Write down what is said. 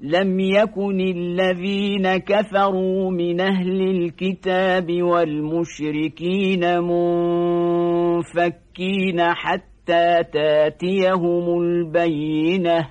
لم يكن الذين كفروا من أهل الكتاب والمشركين منفكين حتى تاتيهم البينة